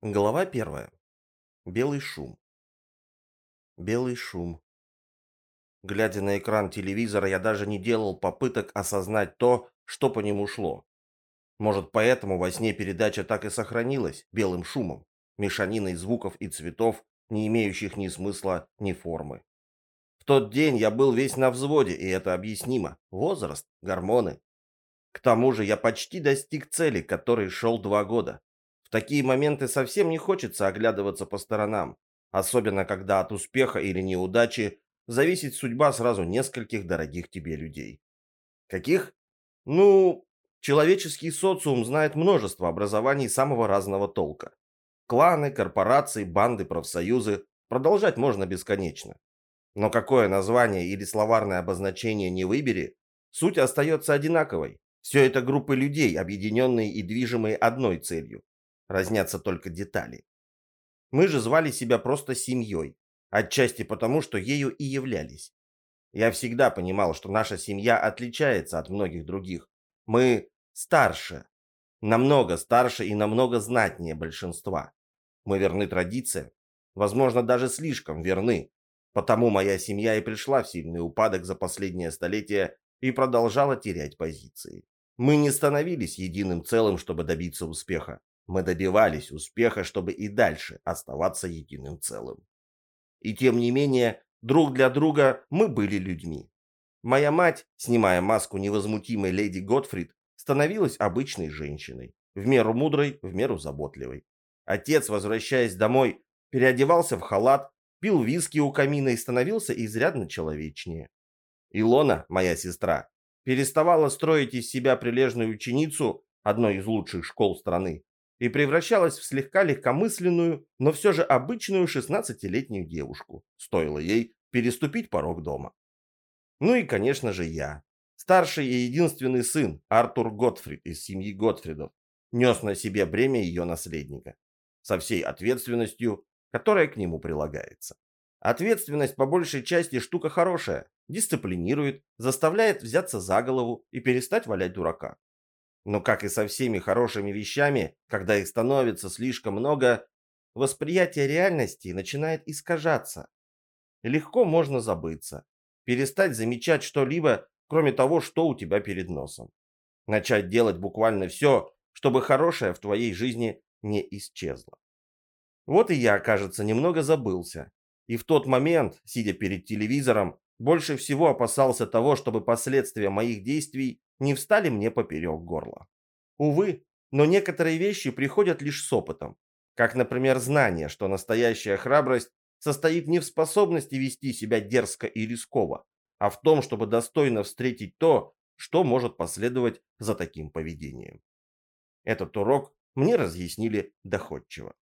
Глава первая. Белый шум. Белый шум. Глядя на экран телевизора, я даже не делал попыток осознать то, что по нему шло. Может, поэтому во сне передача так и сохранилась белым шумом, мешаниной звуков и цветов, не имеющих ни смысла, ни формы. В тот день я был весь на взводе, и это объяснимо. Возраст, гормоны. К тому же я почти достиг цели, которой шел два года. В такие моменты совсем не хочется оглядываться по сторонам, особенно когда от успеха или неудачи зависит судьба сразу нескольких дорогих тебе людей. Каких? Ну, человеческий социум знает множество образований самого разного толка. Кланы, корпорации, банды, профсоюзы. Продолжать можно бесконечно. Но какое название или словарное обозначение не выбери, суть остается одинаковой. Все это группы людей, объединенные и движимые одной целью разнятся только детали. Мы же звали себя просто семьей, отчасти потому, что ею и являлись. Я всегда понимал, что наша семья отличается от многих других. Мы старше, намного старше и намного знатнее большинства. Мы верны традициям, возможно, даже слишком верны. Потому моя семья и пришла в сильный упадок за последнее столетие и продолжала терять позиции. Мы не становились единым целым, чтобы добиться успеха. Мы добивались успеха, чтобы и дальше оставаться единым целым. И тем не менее, друг для друга мы были людьми. Моя мать, снимая маску невозмутимой леди Готфрид, становилась обычной женщиной, в меру мудрой, в меру заботливой. Отец, возвращаясь домой, переодевался в халат, пил виски у камина и становился изрядно человечнее. Илона, моя сестра, переставала строить из себя прилежную ученицу одной из лучших школ страны и превращалась в слегка легкомысленную, но все же обычную шестнадцатилетнюю девушку, стоило ей переступить порог дома. Ну и, конечно же, я, старший и единственный сын Артур Готфрид из семьи Готфридов, нес на себе бремя ее наследника, со всей ответственностью, которая к нему прилагается. Ответственность по большей части штука хорошая, дисциплинирует, заставляет взяться за голову и перестать валять дурака. Но как и со всеми хорошими вещами, когда их становится слишком много, восприятие реальности начинает искажаться. Легко можно забыться, перестать замечать что-либо, кроме того, что у тебя перед носом. Начать делать буквально все, чтобы хорошее в твоей жизни не исчезло. Вот и я, кажется, немного забылся. И в тот момент, сидя перед телевизором, больше всего опасался того, чтобы последствия моих действий не встали мне поперек горла. Увы, но некоторые вещи приходят лишь с опытом, как, например, знание, что настоящая храбрость состоит не в способности вести себя дерзко и рисково, а в том, чтобы достойно встретить то, что может последовать за таким поведением. Этот урок мне разъяснили доходчиво.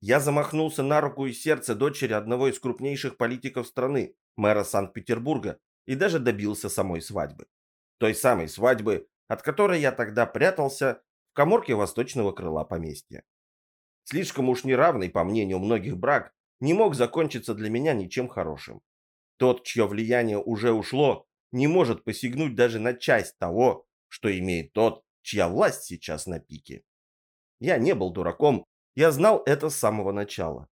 Я замахнулся на руку и сердце дочери одного из крупнейших политиков страны, мэра Санкт-Петербурга, и даже добился самой свадьбы той самой свадьбы, от которой я тогда прятался в каморке восточного крыла поместья. Слишком уж неравный, по мнению многих, брак не мог закончиться для меня ничем хорошим. Тот, чье влияние уже ушло, не может посягнуть даже на часть того, что имеет тот, чья власть сейчас на пике. Я не был дураком, я знал это с самого начала.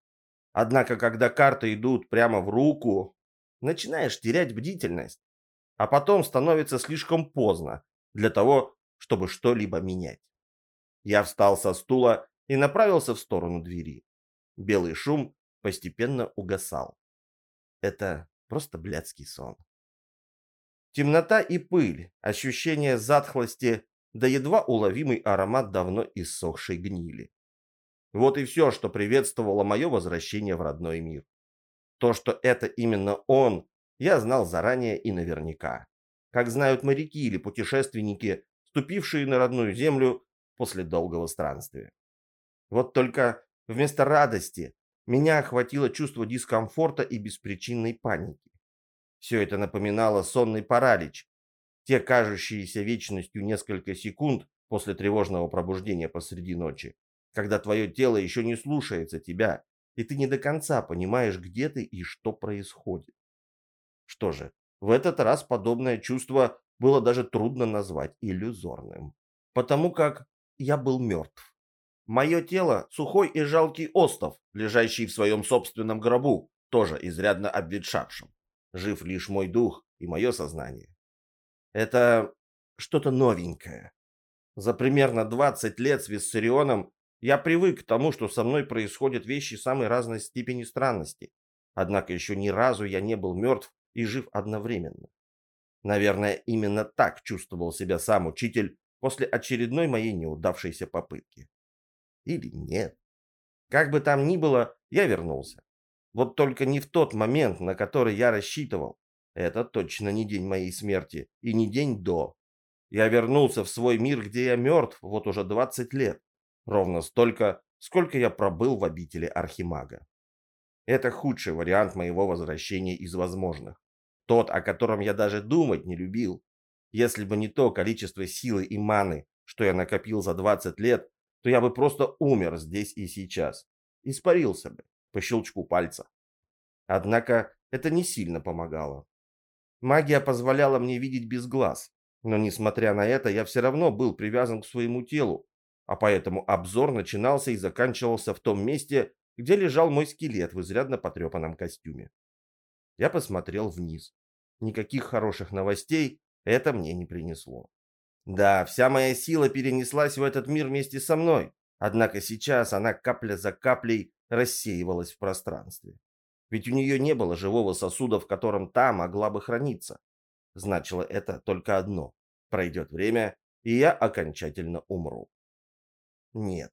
Однако, когда карты идут прямо в руку, начинаешь терять бдительность а потом становится слишком поздно для того, чтобы что-либо менять. Я встал со стула и направился в сторону двери. Белый шум постепенно угасал. Это просто блядский сон. Темнота и пыль, ощущение затхлости, да едва уловимый аромат давно иссохшей гнили. Вот и все, что приветствовало мое возвращение в родной мир. То, что это именно он, я знал заранее и наверняка. Как знают моряки или путешественники, ступившие на родную землю после долгого странствия. Вот только вместо радости меня охватило чувство дискомфорта и беспричинной паники. Все это напоминало сонный паралич. Те кажущиеся вечностью несколько секунд после тревожного пробуждения посреди ночи, когда твое тело еще не слушается тебя, и ты не до конца понимаешь, где ты и что происходит. Что же, в этот раз подобное чувство было даже трудно назвать иллюзорным, потому как я был мертв. Мое тело — сухой и жалкий остов, лежащий в своем собственном гробу, тоже изрядно обветшавшим. Жив лишь мой дух и мое сознание. Это что-то новенькое. За примерно 20 лет с Виссарионом я привык к тому, что со мной происходят вещи самой разной степени странности. Однако еще ни разу я не был мертв и жив одновременно. Наверное, именно так чувствовал себя сам учитель после очередной моей неудавшейся попытки. Или нет. Как бы там ни было, я вернулся. Вот только не в тот момент, на который я рассчитывал. Это точно не день моей смерти и не день до. Я вернулся в свой мир, где я мертв вот уже 20 лет. Ровно столько, сколько я пробыл в обители Архимага. Это худший вариант моего возвращения из возможных. Тот, о котором я даже думать не любил. Если бы не то количество силы и маны, что я накопил за 20 лет, то я бы просто умер здесь и сейчас. Испарился бы по щелчку пальца. Однако это не сильно помогало. Магия позволяла мне видеть без глаз, но, несмотря на это, я все равно был привязан к своему телу, а поэтому обзор начинался и заканчивался в том месте, где лежал мой скелет в изрядно потрепанном костюме. Я посмотрел вниз. Никаких хороших новостей это мне не принесло. Да, вся моя сила перенеслась в этот мир вместе со мной, однако сейчас она капля за каплей рассеивалась в пространстве. Ведь у нее не было живого сосуда, в котором та могла бы храниться. Значило это только одно. Пройдет время, и я окончательно умру. Нет,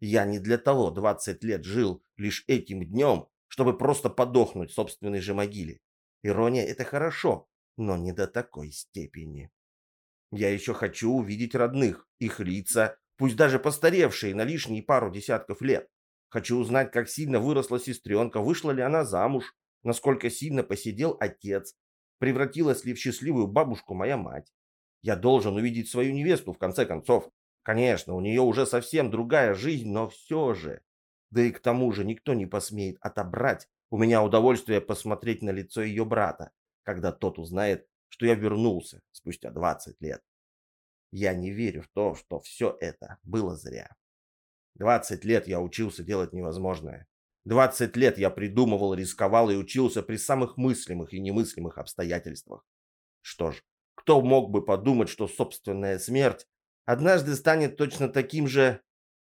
я не для того 20 лет жил лишь этим днем, чтобы просто подохнуть в собственной же могиле. Ирония – это хорошо, но не до такой степени. Я еще хочу увидеть родных, их лица, пусть даже постаревшие на лишние пару десятков лет. Хочу узнать, как сильно выросла сестренка, вышла ли она замуж, насколько сильно посидел отец, Превратилась ли в счастливую бабушку моя мать? Я должен увидеть свою невесту, в конце концов. Конечно, у нее уже совсем другая жизнь, но все же. Да и к тому же никто не посмеет отобрать у меня удовольствие посмотреть на лицо ее брата, когда тот узнает, что я вернулся спустя 20 лет. Я не верю в то, что все это было зря. 20 лет я учился делать невозможное. Двадцать лет я придумывал, рисковал и учился при самых мыслимых и немыслимых обстоятельствах. Что ж, кто мог бы подумать, что собственная смерть однажды станет точно таким же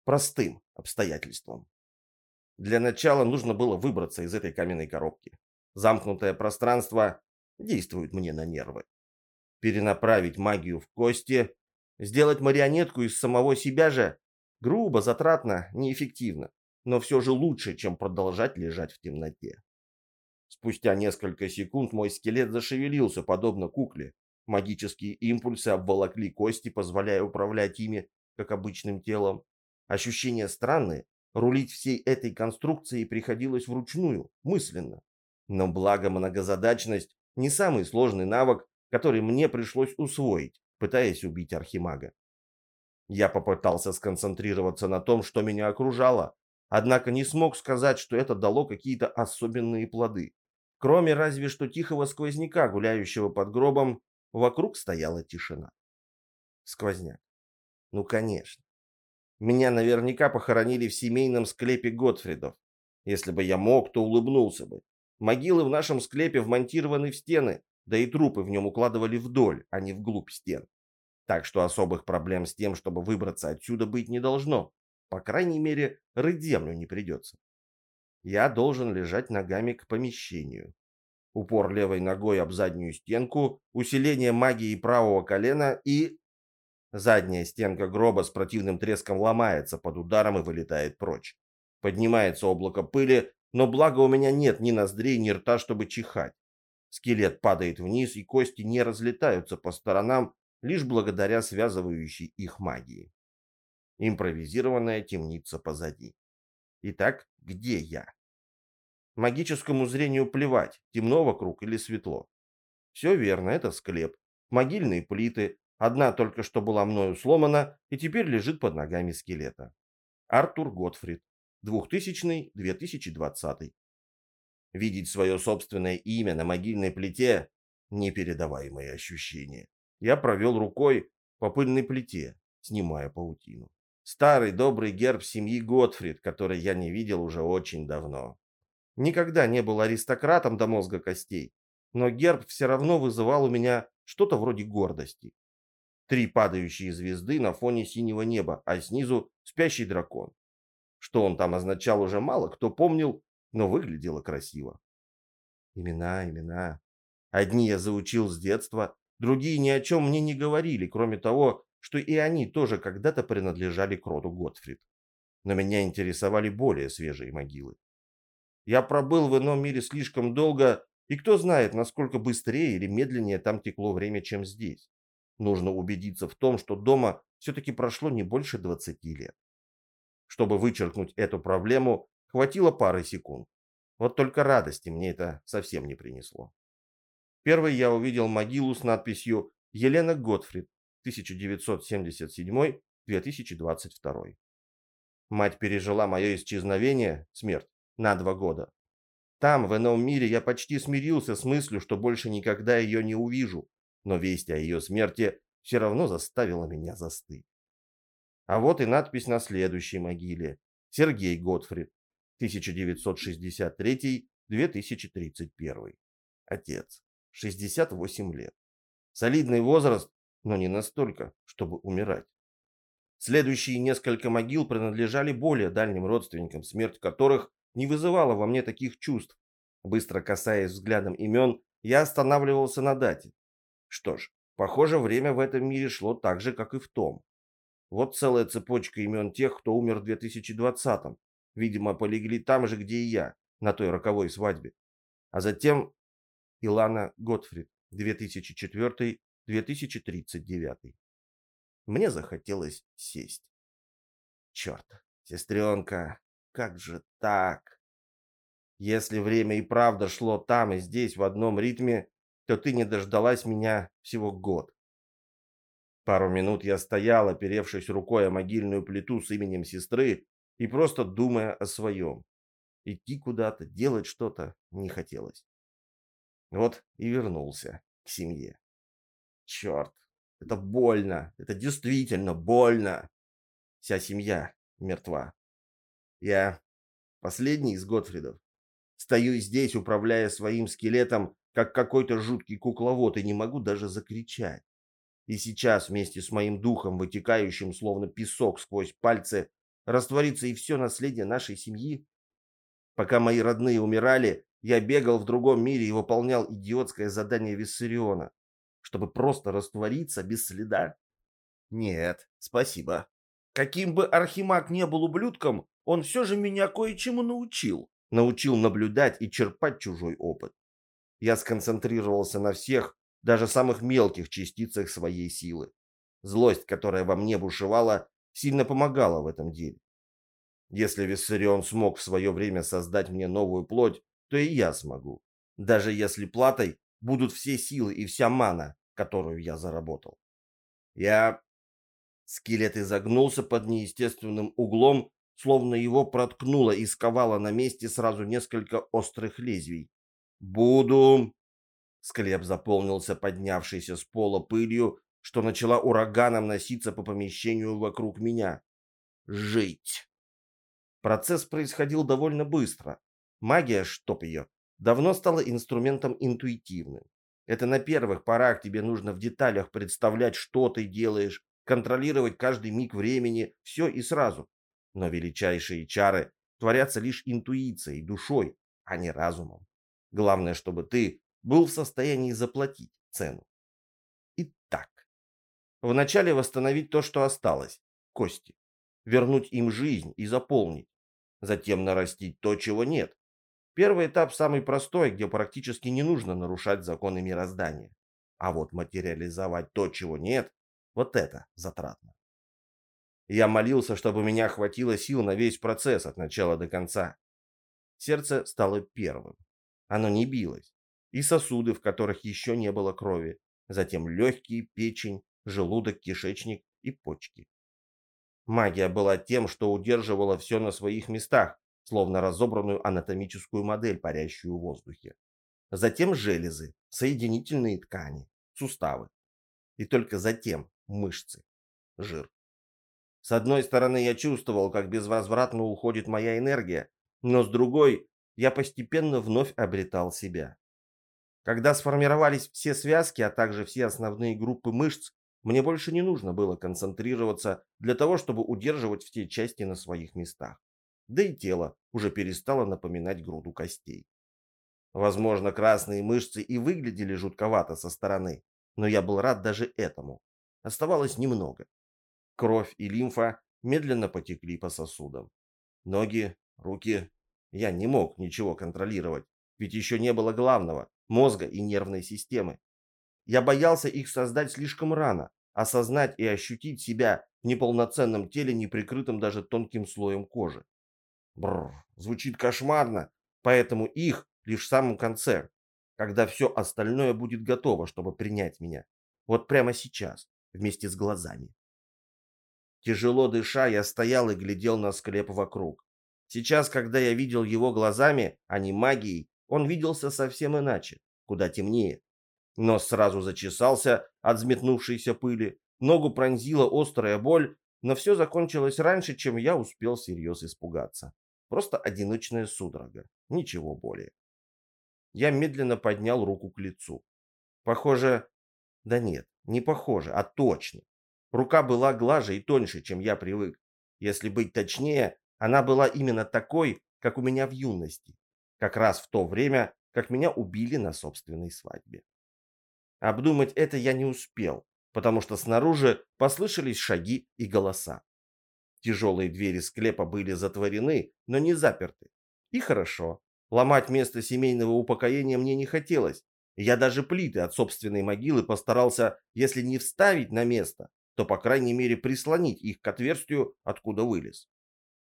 простым обстоятельством. Для начала нужно было выбраться из этой каменной коробки. Замкнутое пространство действует мне на нервы. Перенаправить магию в кости, сделать марионетку из самого себя же грубо, затратно, неэффективно но все же лучше, чем продолжать лежать в темноте. Спустя несколько секунд мой скелет зашевелился, подобно кукле. Магические импульсы обволокли кости, позволяя управлять ими, как обычным телом. Ощущения странные. Рулить всей этой конструкцией приходилось вручную, мысленно. Но благо многозадачность не самый сложный навык, который мне пришлось усвоить, пытаясь убить архимага. Я попытался сконцентрироваться на том, что меня окружало, Однако не смог сказать, что это дало какие-то особенные плоды. Кроме разве что тихого сквозняка, гуляющего под гробом, вокруг стояла тишина. Сквозняк. Ну, конечно. Меня наверняка похоронили в семейном склепе Готфридов. Если бы я мог, то улыбнулся бы. Могилы в нашем склепе вмонтированы в стены, да и трупы в нем укладывали вдоль, а не вглубь стен. Так что особых проблем с тем, чтобы выбраться отсюда, быть не должно. По крайней мере, рыть землю не придется. Я должен лежать ногами к помещению. Упор левой ногой об заднюю стенку, усиление магии правого колена и... Задняя стенка гроба с противным треском ломается под ударом и вылетает прочь. Поднимается облако пыли, но благо у меня нет ни ноздрей, ни рта, чтобы чихать. Скелет падает вниз, и кости не разлетаются по сторонам, лишь благодаря связывающей их магии. Импровизированная темница позади. Итак, где я? Магическому зрению плевать, темно вокруг или светло. Все верно, это склеп. Могильные плиты. Одна только что была мною сломана и теперь лежит под ногами скелета. Артур Готфрид. 2000-2020. Видеть свое собственное имя на могильной плите – непередаваемые ощущения. Я провел рукой по пыльной плите, снимая паутину. Старый добрый герб семьи Готфрид, который я не видел уже очень давно. Никогда не был аристократом до мозга костей, но герб все равно вызывал у меня что-то вроде гордости. Три падающие звезды на фоне синего неба, а снизу спящий дракон. Что он там означал, уже мало кто помнил, но выглядело красиво. Имена, имена. Одни я заучил с детства, другие ни о чем мне не говорили, кроме того, что и они тоже когда-то принадлежали к роду Готфрид. Но меня интересовали более свежие могилы. Я пробыл в ином мире слишком долго, и кто знает, насколько быстрее или медленнее там текло время, чем здесь. Нужно убедиться в том, что дома все-таки прошло не больше 20 лет. Чтобы вычеркнуть эту проблему, хватило пары секунд. Вот только радости мне это совсем не принесло. Первый я увидел могилу с надписью «Елена Готфрид, 1977-2022». Мать пережила мое исчезновение, смерть, на два года. Там, в ином мире, я почти смирился с мыслью, что больше никогда ее не увижу, но весть о ее смерти все равно заставила меня застыть. А вот и надпись на следующей могиле. Сергей Готфрид, 1963-2031. Отец, 68 лет. Солидный возраст, но не настолько, чтобы умирать. Следующие несколько могил принадлежали более дальним родственникам, смерть которых не вызывала во мне таких чувств. Быстро касаясь взглядом имен, я останавливался на дате. Что ж, похоже, время в этом мире шло так же, как и в том. Вот целая цепочка имен тех, кто умер в 2020-м. Видимо, полегли там же, где и я, на той роковой свадьбе. А затем Илана Готфрид, 2004-2039. Мне захотелось сесть. Черт, сестренка, как же так? Если время и правда шло там и здесь в одном ритме, то ты не дождалась меня всего год. Пару минут я стоял, оперевшись рукой о могильную плиту с именем сестры и просто думая о своем. Идти куда-то, делать что-то не хотелось. Вот и вернулся к семье. Черт, это больно, это действительно больно. Вся семья мертва. Я последний из Готфридов. Стою здесь, управляя своим скелетом, как какой-то жуткий кукловод, и не могу даже закричать. И сейчас вместе с моим духом, вытекающим словно песок сквозь пальцы, растворится и все наследие нашей семьи. Пока мои родные умирали, я бегал в другом мире и выполнял идиотское задание Виссариона, чтобы просто раствориться без следа. Нет, спасибо. Каким бы Архимаг не был ублюдком, он все же меня кое-чему научил. Научил наблюдать и черпать чужой опыт. Я сконцентрировался на всех, даже самых мелких частицах своей силы. Злость, которая во мне бушевала, сильно помогала в этом деле. Если Виссарион смог в свое время создать мне новую плоть, то и я смогу. Даже если платой будут все силы и вся мана, которую я заработал. Я... Скелет изогнулся под неестественным углом словно его проткнуло и сковало на месте сразу несколько острых лезвий. «Буду...» Склеп заполнился поднявшейся с пола пылью, что начала ураганом носиться по помещению вокруг меня. «Жить!» Процесс происходил довольно быстро. Магия, чтоб ее, давно стала инструментом интуитивным. Это на первых порах тебе нужно в деталях представлять, что ты делаешь, контролировать каждый миг времени, все и сразу. Но величайшие чары творятся лишь интуицией, душой, а не разумом. Главное, чтобы ты был в состоянии заплатить цену. Итак, вначале восстановить то, что осталось, кости, вернуть им жизнь и заполнить, затем нарастить то, чего нет. Первый этап самый простой, где практически не нужно нарушать законы мироздания. А вот материализовать то, чего нет, вот это затратно. Я молился, чтобы меня хватило сил на весь процесс от начала до конца. Сердце стало первым. Оно не билось. И сосуды, в которых еще не было крови. Затем легкие, печень, желудок, кишечник и почки. Магия была тем, что удерживала все на своих местах, словно разобранную анатомическую модель, парящую в воздухе. Затем железы, соединительные ткани, суставы. И только затем мышцы, жир. С одной стороны, я чувствовал, как безвозвратно уходит моя энергия, но с другой, я постепенно вновь обретал себя. Когда сформировались все связки, а также все основные группы мышц, мне больше не нужно было концентрироваться для того, чтобы удерживать все части на своих местах. Да и тело уже перестало напоминать груду костей. Возможно, красные мышцы и выглядели жутковато со стороны, но я был рад даже этому. Оставалось немного. Кровь и лимфа медленно потекли по сосудам. Ноги, руки. Я не мог ничего контролировать, ведь еще не было главного – мозга и нервной системы. Я боялся их создать слишком рано, осознать и ощутить себя в неполноценном теле, не прикрытом даже тонким слоем кожи. Бррр, звучит кошмарно, поэтому их лишь в самом конце, когда все остальное будет готово, чтобы принять меня. Вот прямо сейчас, вместе с глазами. Тяжело дыша, я стоял и глядел на склеп вокруг. Сейчас, когда я видел его глазами, а не магией, он виделся совсем иначе, куда темнее. Нос сразу зачесался от взметнувшейся пыли, ногу пронзила острая боль, но все закончилось раньше, чем я успел всерьез испугаться. Просто одиночная судорога, ничего более. Я медленно поднял руку к лицу. Похоже... Да нет, не похоже, а точно. Рука была глаже и тоньше, чем я привык. Если быть точнее, она была именно такой, как у меня в юности. Как раз в то время, как меня убили на собственной свадьбе. Обдумать это я не успел, потому что снаружи послышались шаги и голоса. Тяжелые двери склепа были затворены, но не заперты. И хорошо. Ломать место семейного упокоения мне не хотелось. Я даже плиты от собственной могилы постарался, если не вставить на место, то, по крайней мере, прислонить их к отверстию, откуда вылез.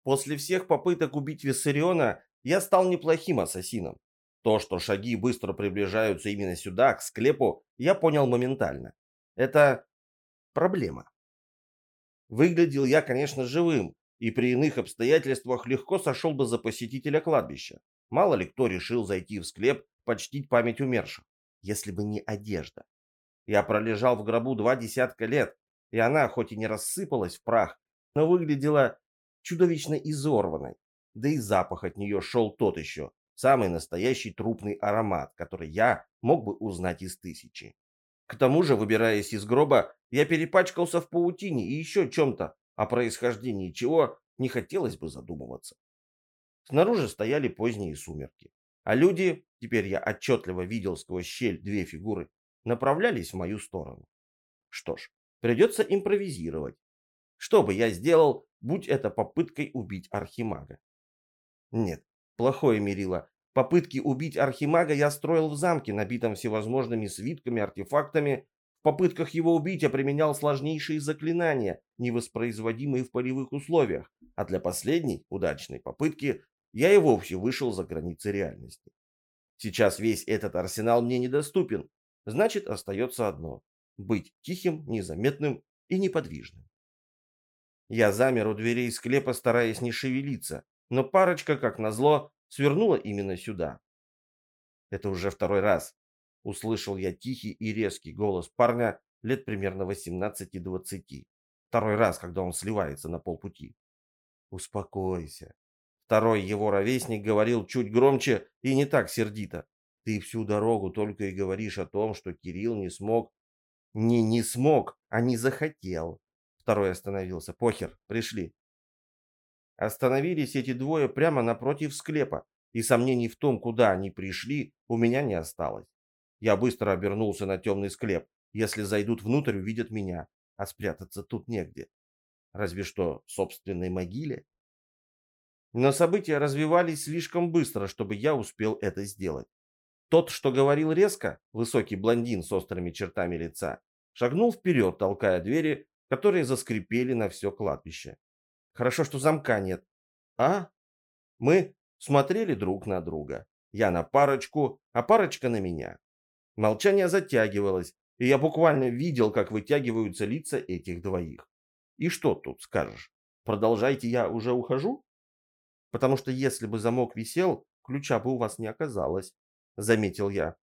После всех попыток убить Виссариона я стал неплохим ассасином. То, что шаги быстро приближаются именно сюда, к склепу, я понял моментально. Это проблема. Выглядел я, конечно, живым, и при иных обстоятельствах легко сошел бы за посетителя кладбища. Мало ли кто решил зайти в склеп, почтить память умерших, если бы не одежда. Я пролежал в гробу два десятка лет, и она, хоть и не рассыпалась в прах, но выглядела чудовищно изорванной. Да и запах от нее шел тот еще, самый настоящий трупный аромат, который я мог бы узнать из тысячи. К тому же, выбираясь из гроба, я перепачкался в паутине и еще чем-то, о происхождении чего не хотелось бы задумываться. Снаружи стояли поздние сумерки, а люди, теперь я отчетливо видел сквозь щель две фигуры, направлялись в мою сторону. Что ж, придется импровизировать. Что бы я сделал, будь это попыткой убить архимага? Нет, плохое мерило. Попытки убить архимага я строил в замке, набитом всевозможными свитками, артефактами. В попытках его убить я применял сложнейшие заклинания, невоспроизводимые в полевых условиях, а для последней, удачной попытки я и вовсе вышел за границы реальности. Сейчас весь этот арсенал мне недоступен, значит остается одно – быть тихим, незаметным и неподвижным. Я замер у дверей склепа, стараясь не шевелиться, но парочка, как назло, свернула именно сюда. Это уже второй раз. Услышал я тихий и резкий голос парня лет примерно 18-20. Второй раз, когда он сливается на полпути. Успокойся, Второй его ровесник говорил чуть громче и не так сердито. Ты всю дорогу только и говоришь о том, что Кирилл не смог. Не не смог, а не захотел. Второй остановился. Похер, пришли. Остановились эти двое прямо напротив склепа, и сомнений в том, куда они пришли, у меня не осталось. Я быстро обернулся на темный склеп. Если зайдут внутрь, увидят меня, а спрятаться тут негде. Разве что в собственной могиле. Но события развивались слишком быстро, чтобы я успел это сделать. Тот, что говорил резко, высокий блондин с острыми чертами лица, шагнул вперед, толкая двери, которые заскрипели на все кладбище. Хорошо, что замка нет. А? Мы смотрели друг на друга. Я на парочку, а парочка на меня. Молчание затягивалось, и я буквально видел, как вытягиваются лица этих двоих. И что тут скажешь? Продолжайте, я уже ухожу? потому что если бы замок висел, ключа бы у вас не оказалось», — заметил я.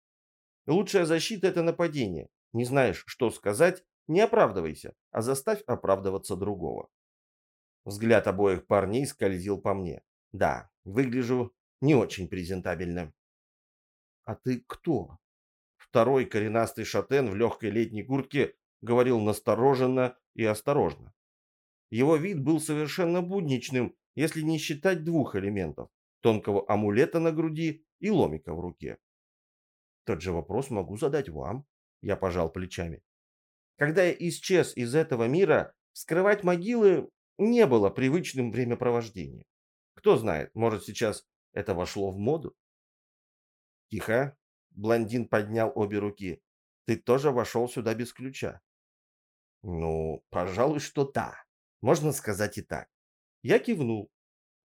«Лучшая защита — это нападение. Не знаешь, что сказать, не оправдывайся, а заставь оправдываться другого». Взгляд обоих парней скользил по мне. Да, выгляжу не очень презентабельно. «А ты кто?» Второй коренастый шатен в легкой летней куртке говорил настороженно и осторожно. Его вид был совершенно будничным, если не считать двух элементов – тонкого амулета на груди и ломика в руке. Тот же вопрос могу задать вам, я пожал плечами. Когда я исчез из этого мира, скрывать могилы не было привычным времяпровождением. Кто знает, может сейчас это вошло в моду? Тихо. Блондин поднял обе руки. Ты тоже вошел сюда без ключа. Ну, пожалуй, что да. Можно сказать и так. Я кивнул.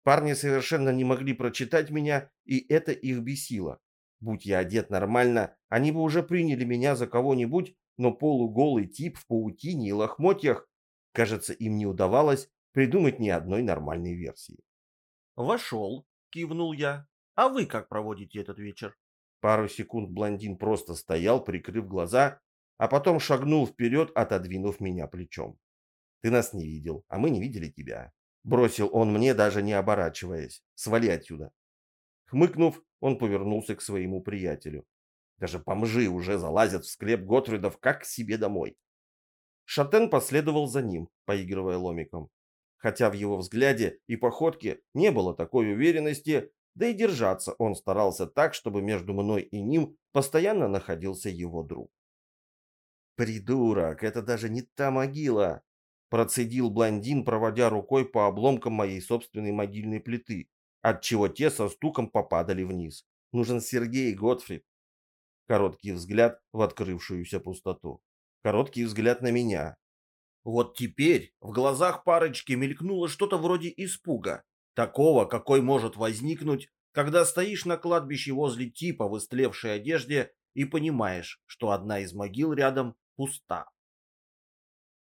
Парни совершенно не могли прочитать меня, и это их бесило. Будь я одет нормально, они бы уже приняли меня за кого-нибудь, но полуголый тип в паутине и лохмотьях, кажется, им не удавалось придумать ни одной нормальной версии. «Вошел», — кивнул я. «А вы как проводите этот вечер?» Пару секунд блондин просто стоял, прикрыв глаза, а потом шагнул вперед, отодвинув меня плечом. «Ты нас не видел, а мы не видели тебя», — бросил он мне, даже не оборачиваясь. «Свали отсюда». Хмыкнув, он повернулся к своему приятелю. Даже бомжи уже залазят в склеп Готфридов как к себе домой. Шатен последовал за ним, поигрывая ломиком хотя в его взгляде и походке не было такой уверенности, да и держаться он старался так, чтобы между мной и ним постоянно находился его друг. «Придурок, это даже не та могила!» Процедил блондин, проводя рукой по обломкам моей собственной могильной плиты, отчего те со стуком попадали вниз. «Нужен Сергей Готфрид!» Короткий взгляд в открывшуюся пустоту. Короткий взгляд на меня, вот теперь в глазах парочки мелькнуло что-то вроде испуга, такого, какой может возникнуть, когда стоишь на кладбище возле типа в истлевшей одежде и понимаешь, что одна из могил рядом пуста.